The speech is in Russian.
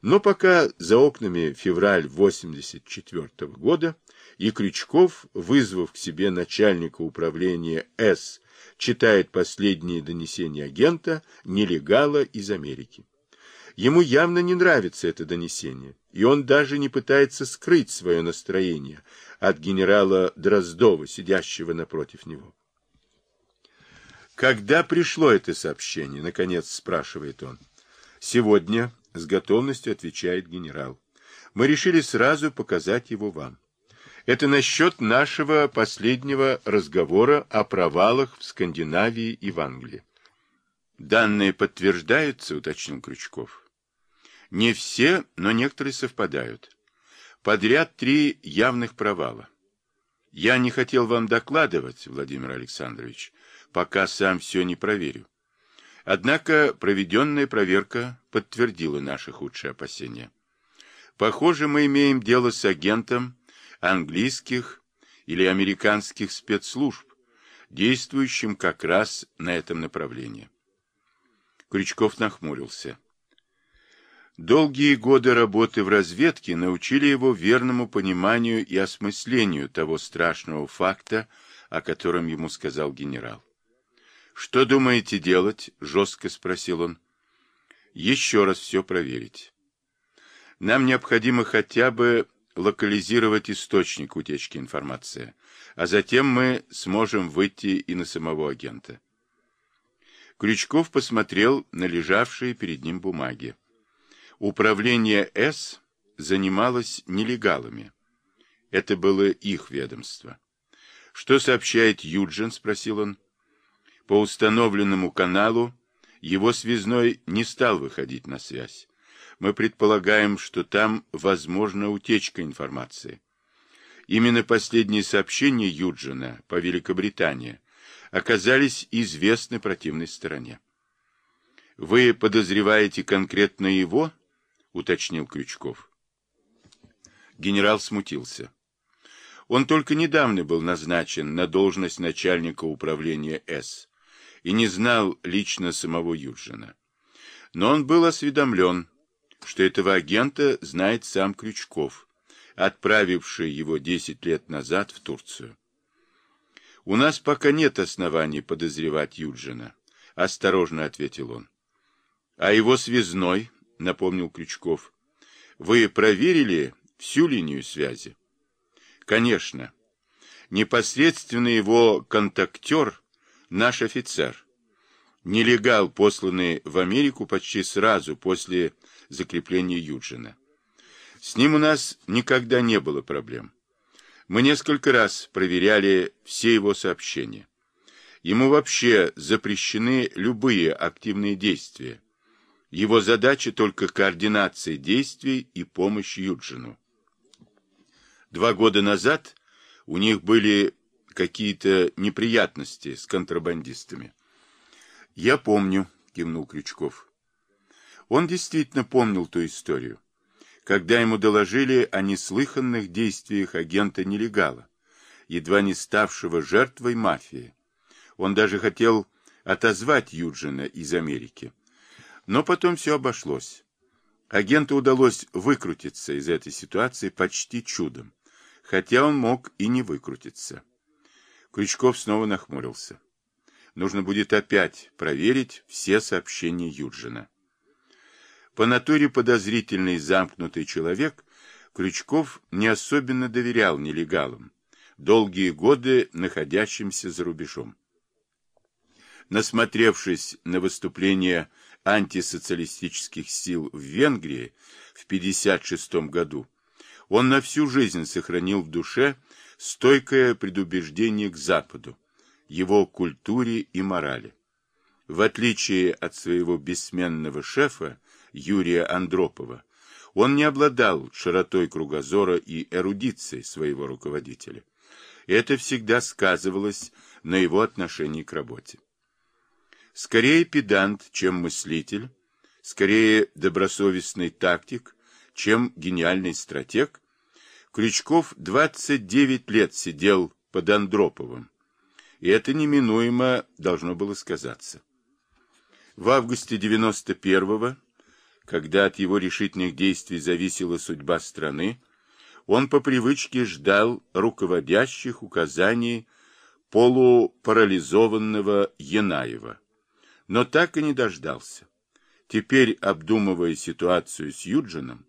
Но пока за окнами февраль 84 -го года, и Крючков, вызвав к себе начальника управления С, читает последние донесения агента, нелегала из Америки. Ему явно не нравится это донесение, и он даже не пытается скрыть свое настроение от генерала Дроздова, сидящего напротив него. «Когда пришло это сообщение?» — наконец спрашивает он. «Сегодня», — с готовностью отвечает генерал. «Мы решили сразу показать его вам. Это насчет нашего последнего разговора о провалах в Скандинавии и в Англии. Данные подтверждаются, уточнил Крючков. Не все, но некоторые совпадают. Подряд три явных провала. Я не хотел вам докладывать, Владимир Александрович, пока сам все не проверю. Однако проведенная проверка подтвердила наши худшие опасения. Похоже, мы имеем дело с агентом английских или американских спецслужб, действующим как раз на этом направлении. Крючков нахмурился. Долгие годы работы в разведке научили его верному пониманию и осмыслению того страшного факта, о котором ему сказал генерал. «Что думаете делать?» — жестко спросил он. «Еще раз все проверить. Нам необходимо хотя бы локализировать источник утечки информации, а затем мы сможем выйти и на самого агента». Крючков посмотрел на лежавшие перед ним бумаги. Управление С занималось нелегалами. Это было их ведомство. «Что сообщает Юджин?» — спросил он. По установленному каналу его связной не стал выходить на связь. Мы предполагаем, что там возможна утечка информации. Именно последние сообщения Юджина по Великобритании оказались известны противной стороне. Вы подозреваете конкретно его? уточнил Крючков. Генерал смутился. Он только недавно был назначен на должность начальника управления С и не знал лично самого Юджина. Но он был осведомлен, что этого агента знает сам Крючков, отправивший его 10 лет назад в Турцию. «У нас пока нет оснований подозревать Юджина», — осторожно ответил он. «А его связной?» — напомнил Крючков. — Вы проверили всю линию связи? — Конечно. Непосредственно его контактер — наш офицер. Нелегал, посланный в Америку почти сразу после закрепления Юджина. С ним у нас никогда не было проблем. Мы несколько раз проверяли все его сообщения. Ему вообще запрещены любые активные действия его задача только координация действий и помощь Юджину. Два года назад у них были какие-то неприятности с контрабандистами. «Я помню», — кивнул Крючков. Он действительно помнил ту историю, когда ему доложили о неслыханных действиях агента-нелегала, едва не ставшего жертвой мафии. Он даже хотел отозвать Юджина из Америки. Но потом все обошлось. Агенту удалось выкрутиться из этой ситуации почти чудом, хотя он мог и не выкрутиться. Крючков снова нахмурился. Нужно будет опять проверить все сообщения Юджина. По натуре подозрительный замкнутый человек, Крючков не особенно доверял нелегалам, долгие годы находящимся за рубежом. Насмотревшись на выступления антисоциалистических сил в Венгрии в 1956 году, он на всю жизнь сохранил в душе стойкое предубеждение к Западу, его культуре и морали. В отличие от своего бессменного шефа Юрия Андропова, он не обладал широтой кругозора и эрудицией своего руководителя. Это всегда сказывалось на его отношении к работе. Скорее педант, чем мыслитель, скорее добросовестный тактик, чем гениальный стратег, Крючков 29 лет сидел под Андроповым, и это неминуемо должно было сказаться. В августе 91-го, когда от его решительных действий зависела судьба страны, он по привычке ждал руководящих указаний полупарализованного Янаева, но так и не дождался. Теперь, обдумывая ситуацию с Юджином,